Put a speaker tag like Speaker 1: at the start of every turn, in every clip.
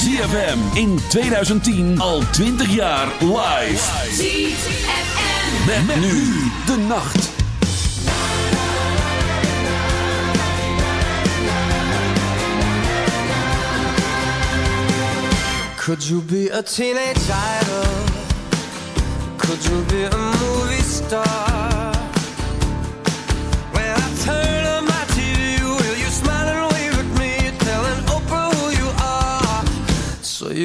Speaker 1: ZFM in 2010 al 20 jaar live.
Speaker 2: ZFM.
Speaker 1: Met, nu de nacht.
Speaker 3: Could you be a teenage idol? Could you be a movie star? When I turn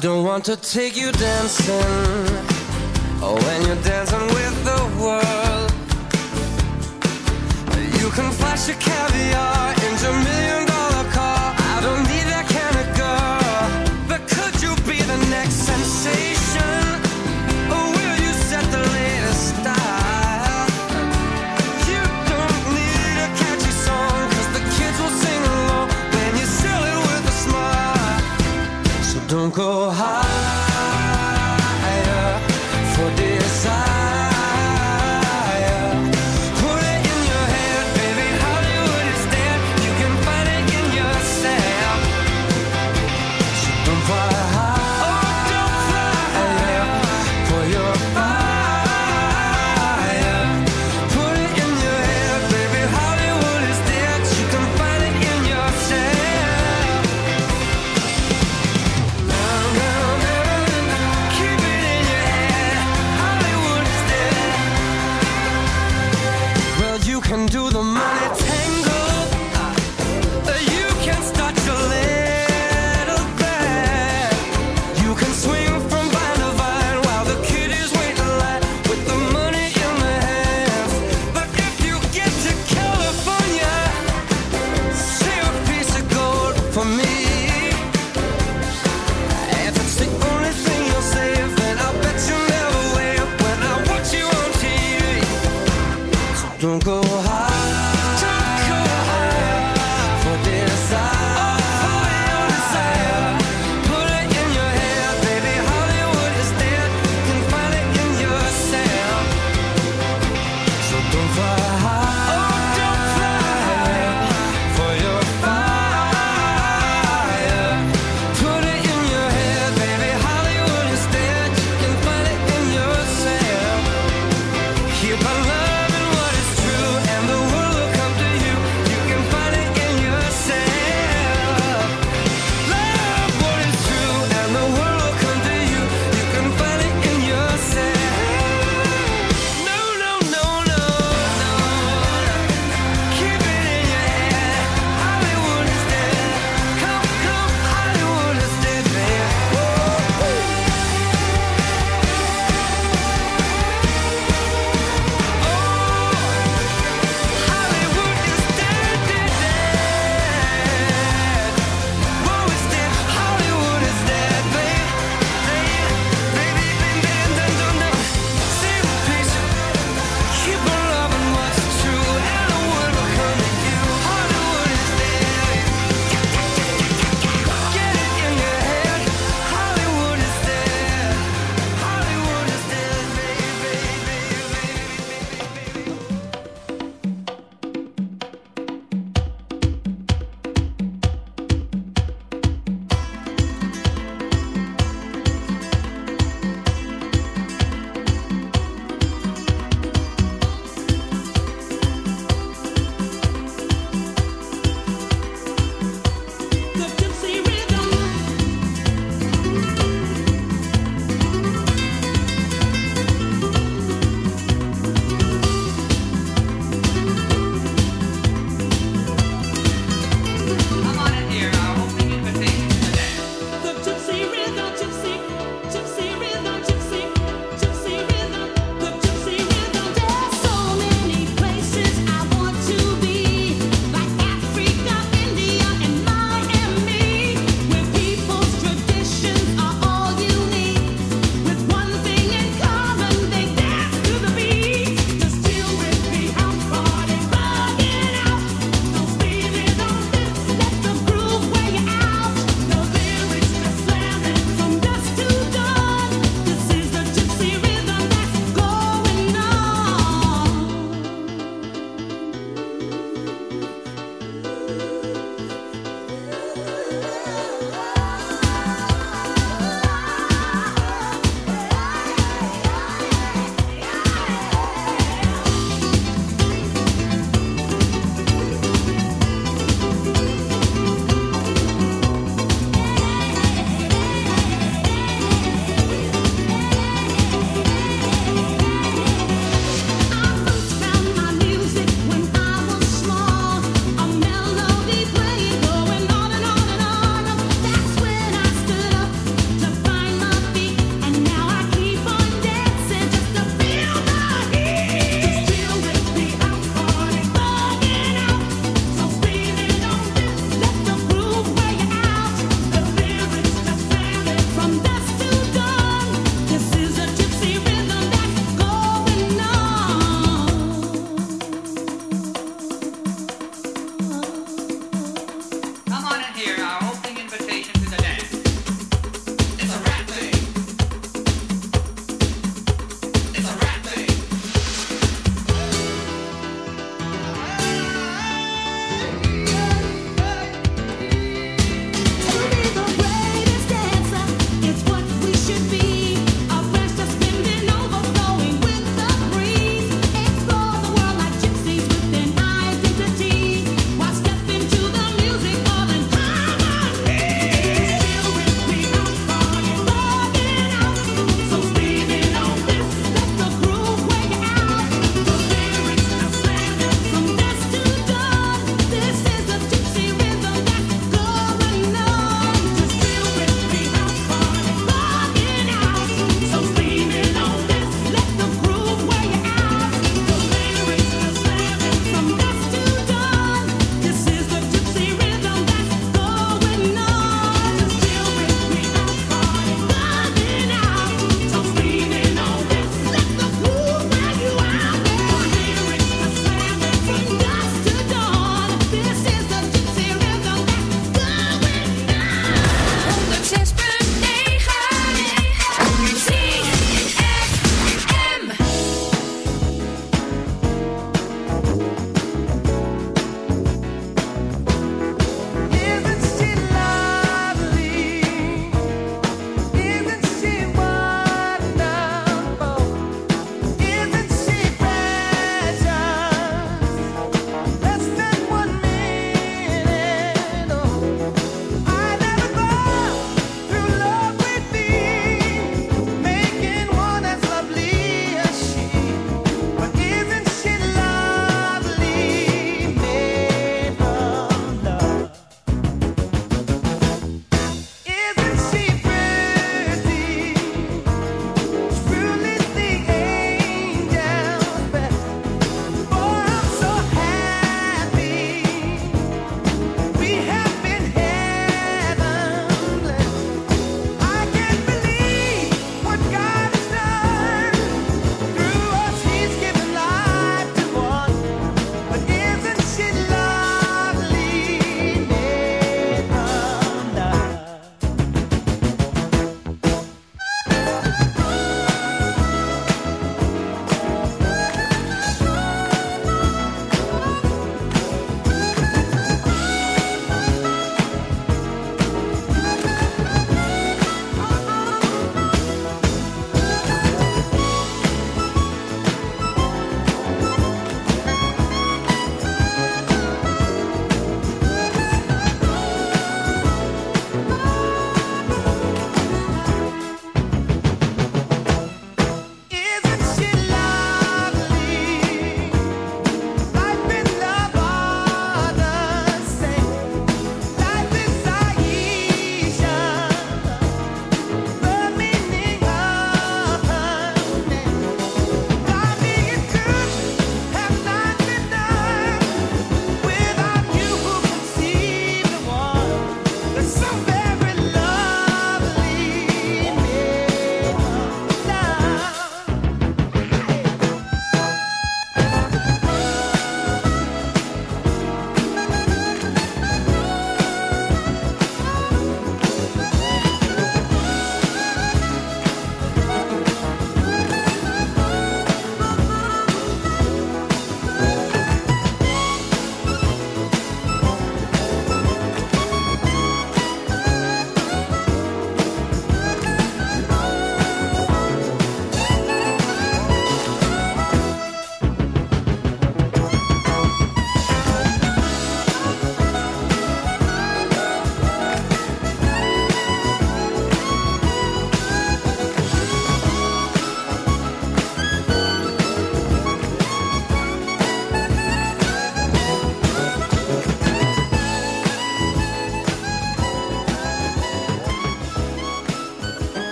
Speaker 3: Don't want to take you dancing. Oh, when you're dancing with the world. You can flash your caviar into a million don't go higher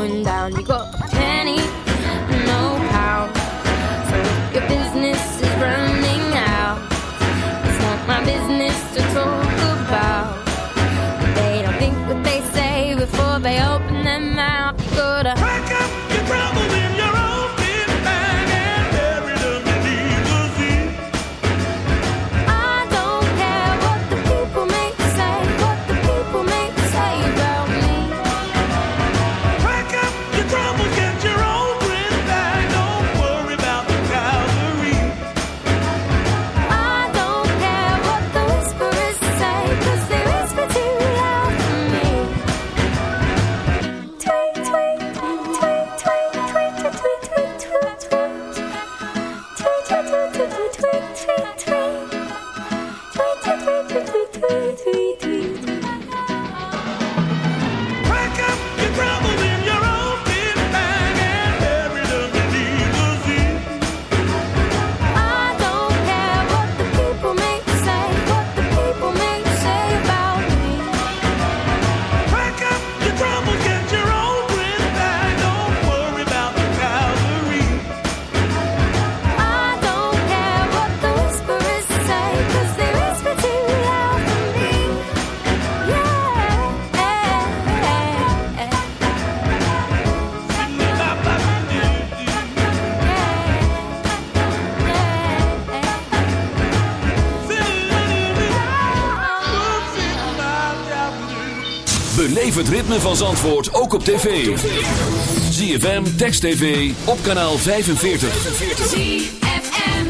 Speaker 4: going down you
Speaker 1: go. het ritme van Zandvoort ook op tv. ZFM, Text TV, op kanaal 45.
Speaker 2: ZFM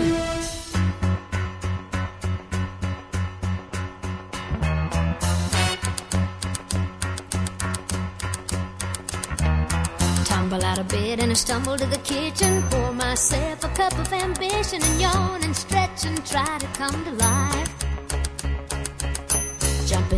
Speaker 4: Tumble out of bed and I stumble to the kitchen Pour myself a cup of ambition And yawn and stretch and try to come to life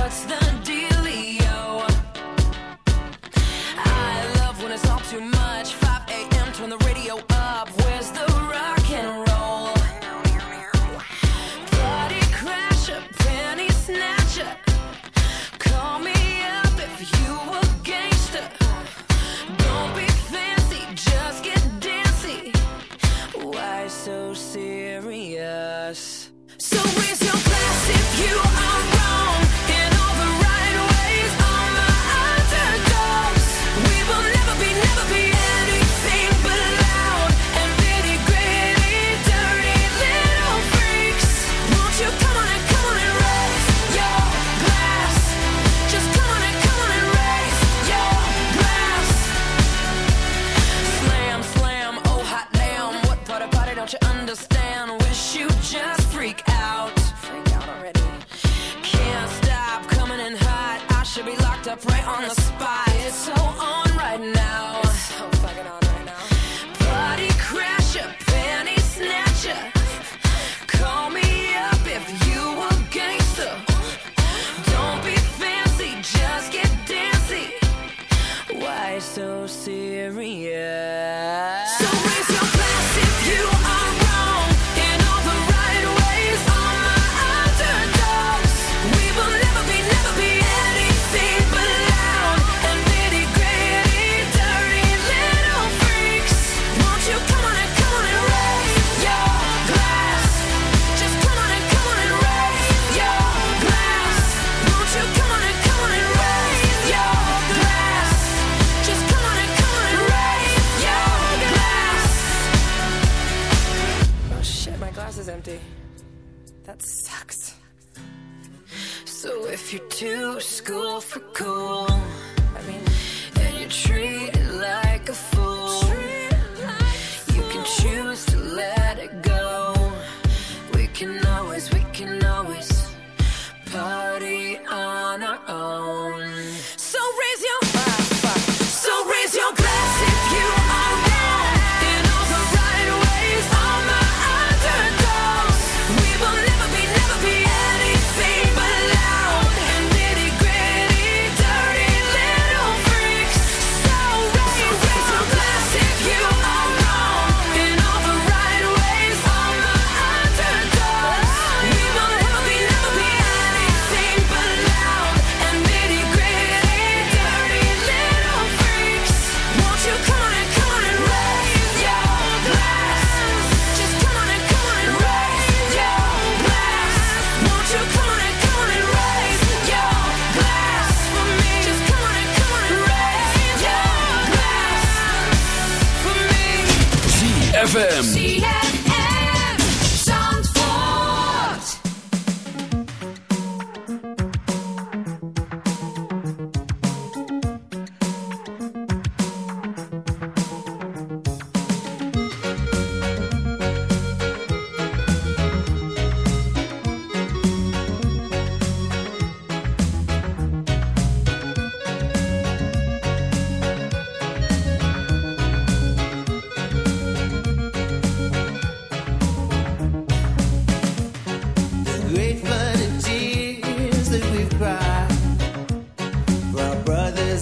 Speaker 3: What's the dealio? empty. That sucks. So if
Speaker 5: you're too school for cool, I mean, and you're it like a fool, like you fool. can choose to let.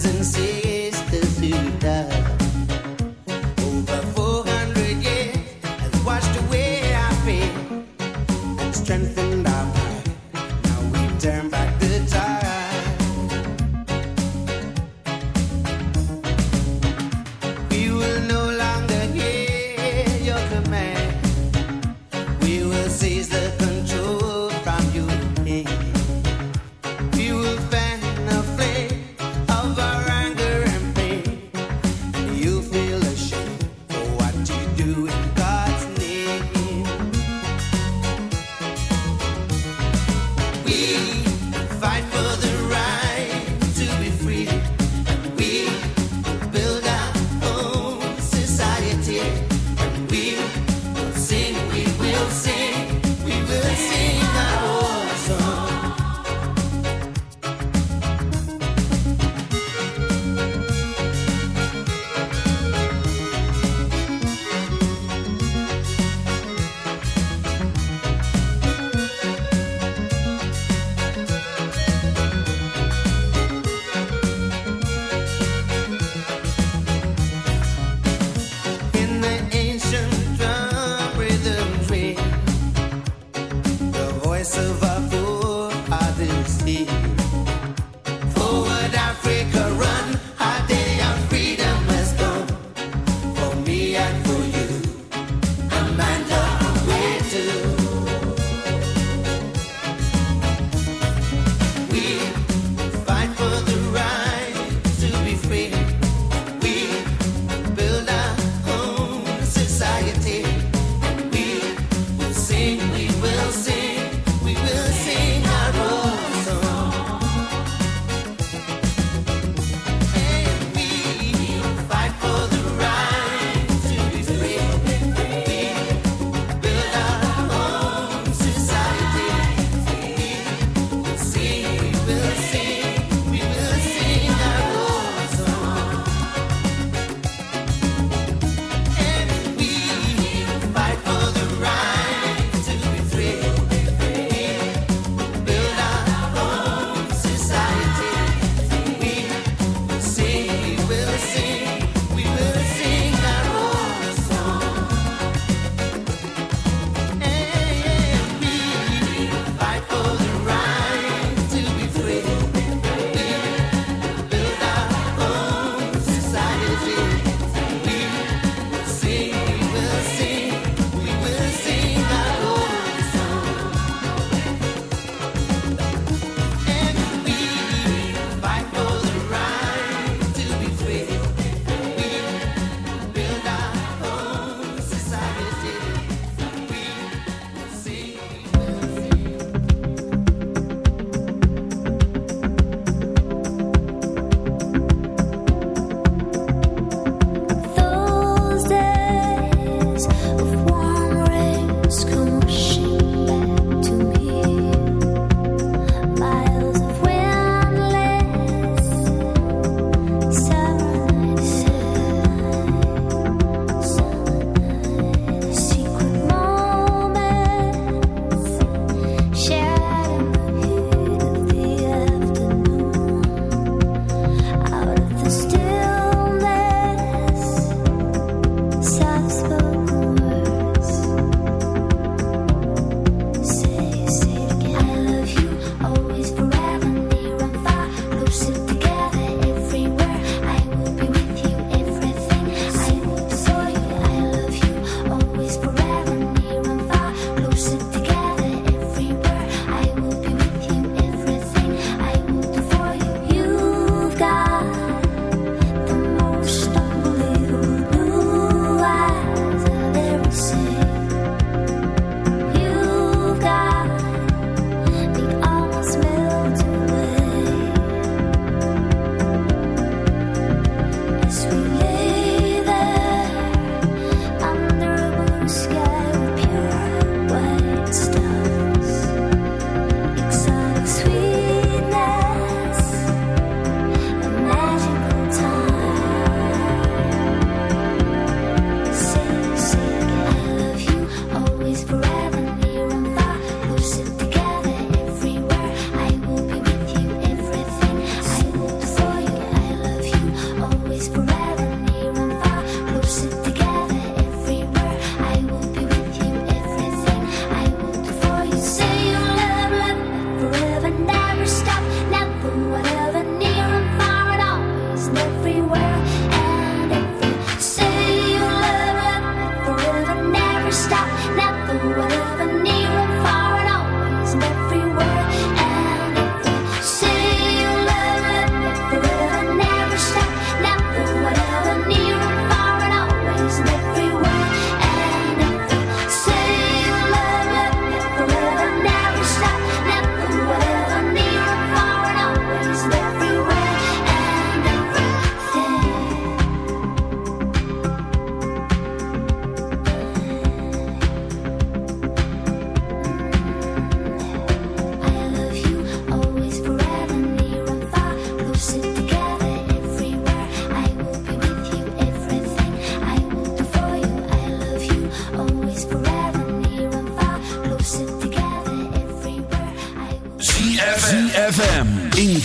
Speaker 5: and
Speaker 1: see.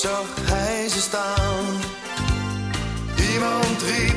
Speaker 6: Zag hij ze staan. Iemand riep,